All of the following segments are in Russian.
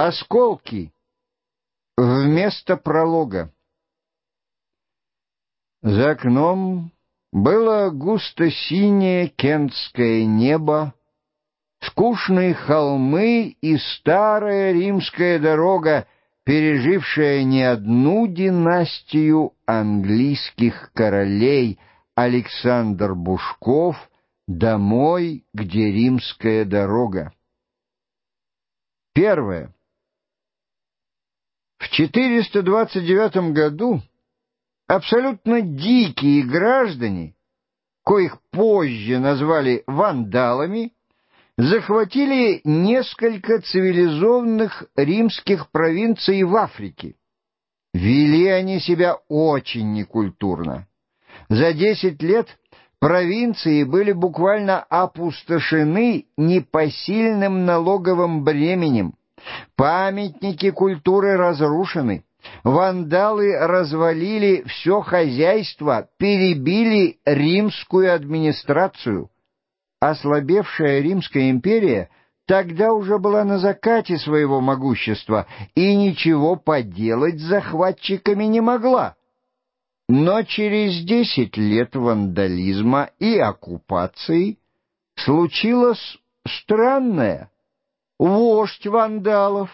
Осколки вместо пролога. За окном было густо-синее кентское небо, скучные холмы и старая римская дорога, пережившая не одну династию английских королей, Александр Бушков, домой, где римская дорога. Первое. В 429 году абсолютно дикие граждане, коих позже назвали вандалами, захватили несколько цивилизованных римских провинций в Африке. Вели они себя очень некультурно. За десять лет провинции были буквально опустошены непосильным налоговым бременем, Памятники культуры разрушены. Вандалы развалили все хозяйство, перебили римскую администрацию. Ослабевшая Римская империя тогда уже была на закате своего могущества и ничего поделать с захватчиками не могла. Но через десять лет вандализма и оккупации случилось странное — вождь вандалов,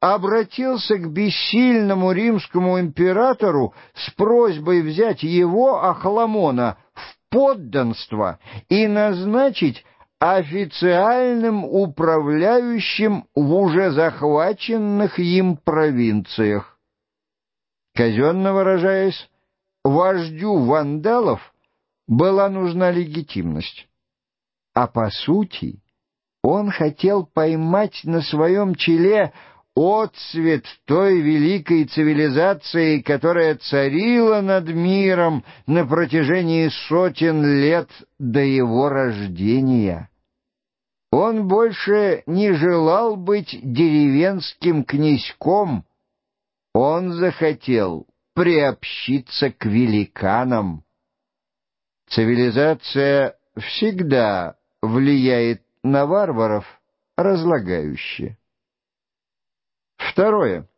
обратился к бессильному римскому императору с просьбой взять его, Ахламона, в подданство и назначить официальным управляющим в уже захваченных им провинциях. Казенно выражаясь, вождю вандалов была нужна легитимность, а по сути он хотел поймать на своем челе отцвет той великой цивилизации, которая царила над миром на протяжении сотен лет до его рождения. Он больше не желал быть деревенским князьком, он захотел приобщиться к великанам. Цивилизация всегда влияет на варваров разлагающе. Второе.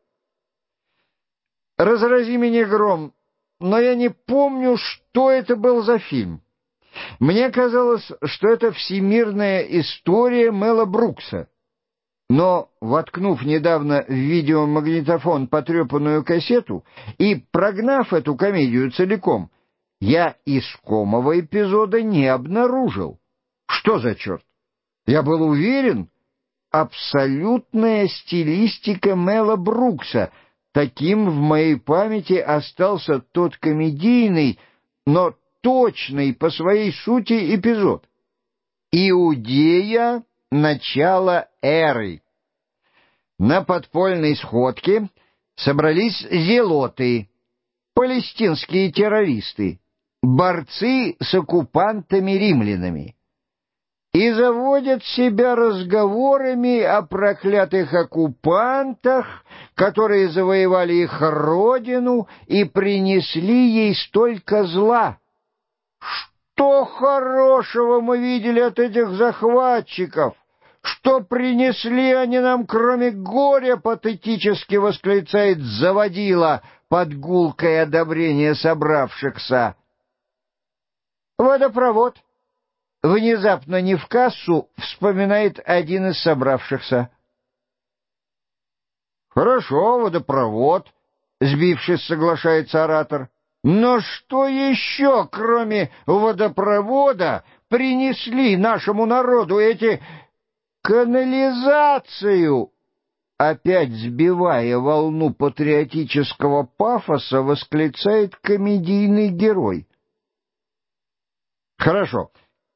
Разрази меня гром, но я не помню, что это был за фильм. Мне казалось, что это всемирная история Мэла Брукса. Но, воткнув недавно в видеомагнитофон потрепанную кассету и прогнав эту комедию целиком, я искомого эпизода не обнаружил. Что за черт? Я был уверен, абсолютная стилистика Мела Брукса. Таким в моей памяти остался тот комедийный, но точный по своей сути эпизод. Иудея — начало эры. На подпольной сходке собрались зелоты, палестинские террористы, борцы с оккупантами-римлянами и заводят себя разговорами о проклятых оккупантах, которые завоевали их родину и принесли ей столько зла. Что хорошего мы видели от этих захватчиков? Что принесли они нам, кроме горя, патетически восклицает заводила под гулкое одобрение собравшихся. Водопровод — Внезапно не в кассу вспоминает один из собравшихся. «Хорошо, водопровод», — сбившись, соглашается оратор. «Но что еще, кроме водопровода, принесли нашему народу эти канализацию?» Опять сбивая волну патриотического пафоса, восклицает комедийный герой. «Хорошо»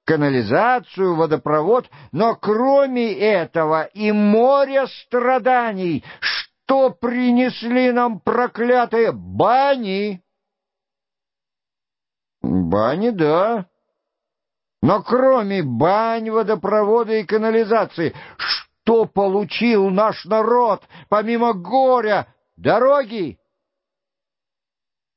канализацию, водопровод, но кроме этого и море страданий, что принесли нам проклятые бани. Бани, да. Но кроме бань, водопровода и канализации, что получил наш народ, помимо горя, дороги?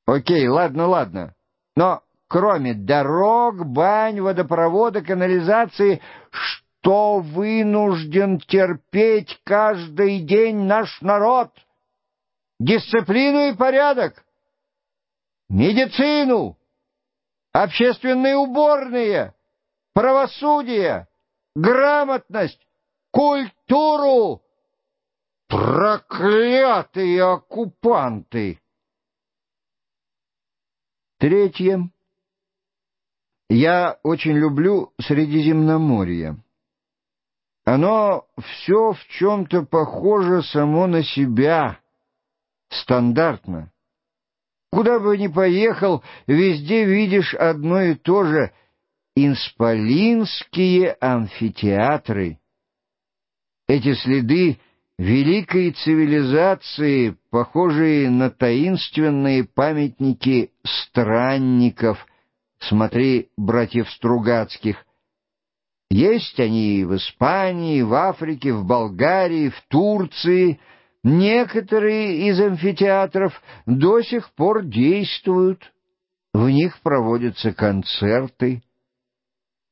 Окей, ладно, ладно. Но кроме дорог, бань, водопровода, канализации, что вынужден терпеть каждый день наш народ. Дисциплину и порядок, медицину, общественные уборные, правосудие, грамотность, культуру. Проклятые оккупанты! Третье. Я очень люблю Средиземноморье. Оно все в чем-то похоже само на себя, стандартно. Куда бы ни поехал, везде видишь одно и то же — инсполинские амфитеатры. Эти следы великой цивилизации, похожие на таинственные памятники странников, смотри, братьев Стругацких. Есть они в Испании, в Африке, в Болгарии, в Турции. Некоторые из амфитеатров до сих пор действуют. В них проводятся концерты.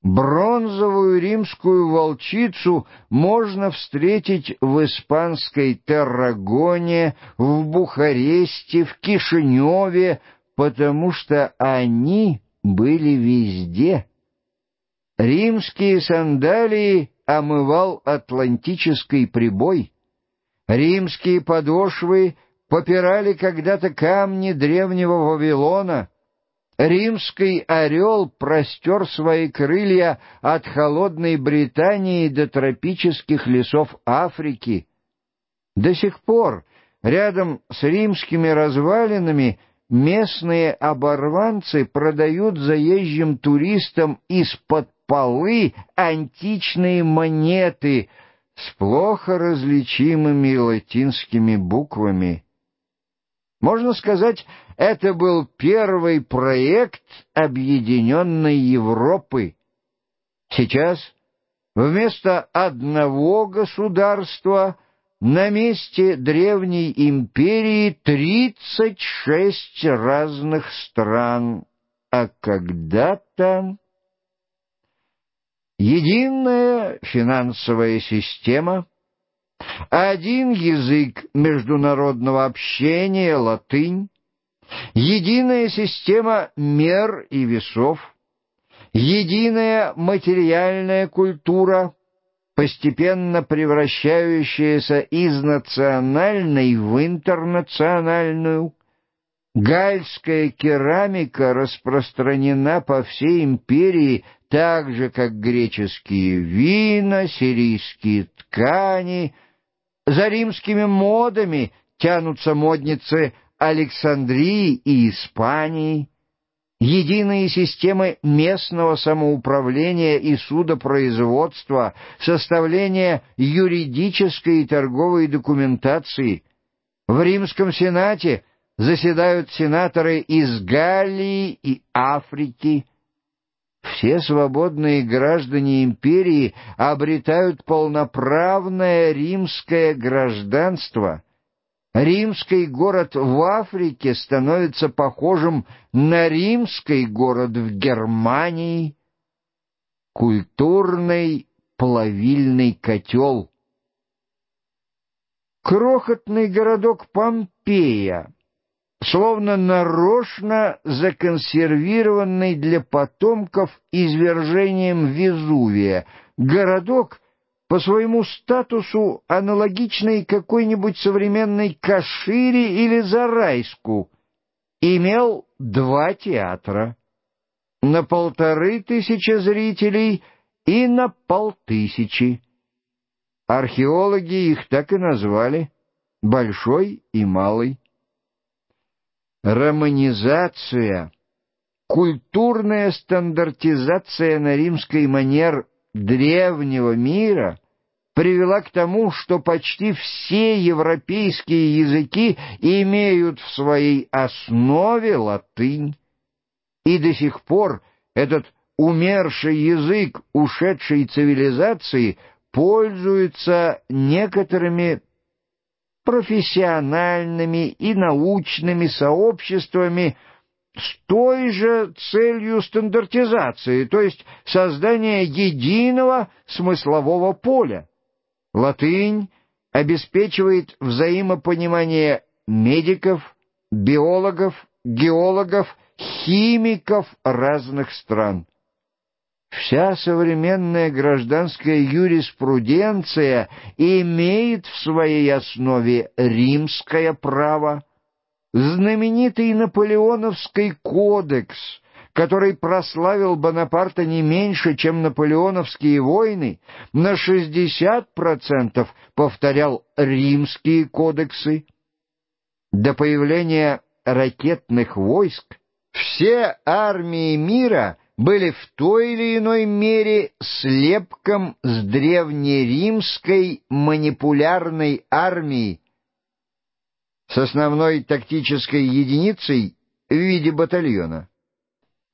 Бронзовую римскую волчицу можно встретить в испанской Таррагоне, в Бухаресте, в Кишиневе, потому что они были везде. Римские сандалии омывал атлантический прибой. Римские подошвы попирали когда-то камни древнего Вавилона — Римский орел простер свои крылья от холодной Британии до тропических лесов Африки. До сих пор рядом с римскими развалинами местные оборванцы продают заезжим туристам из-под полы античные монеты с плохо различимыми латинскими буквами. Можно сказать, это был первый проект объединенной Европы. Сейчас вместо одного государства на месте древней империи 36 разных стран, а когда-то единая финансовая система — один язык международного общения — латынь, единая система мер и весов, единая материальная культура, постепенно превращающаяся из национальной в интернациональную, Гальская керамика распространена по всей империи так же, как греческие вина, сирийские ткани — за римскими модами тянутся модницы Александрии и Испании. Единые системы местного самоуправления и судопроизводства, составление юридической и торговой документации. В Римском Сенате заседают сенаторы из Галлии и Африки, все свободные граждане империи обретают полноправное римское гражданство. Римский город в Африке становится похожим на римский город в Германии. Культурный плавильный котел. Крохотный городок Помпея словно нарочно законсервированный для потомков извержением Везувия, городок по своему статусу аналогичный какой-нибудь современной Кашире или Зарайску, имел два театра на полторы тысячи зрителей и на полтысячи. Археологи их так и назвали — «Большой» и «Малый» романизация, культурная стандартизация на римской манер древнего мира привела к тому, что почти все европейские языки имеют в своей основе латынь. И до сих пор этот умерший язык ушедшей цивилизации пользуется некоторыми профессиональными и научными сообществами с той же целью стандартизации, то есть создания единого смыслового поля. Латынь обеспечивает взаимопонимание медиков, биологов, геологов, химиков разных стран. Вся современная гражданская юриспруденция имеет в своей основе римское право, знаменитый Наполеоновский кодекс, который прославил Бонапарта не меньше, чем наполеоновские войны, на 60% повторял римские кодексы. До появления ракетных войск все армии мира были в той или иной мере слепком с древнеримской манипулярной армией, с основной тактической единицей в виде батальона.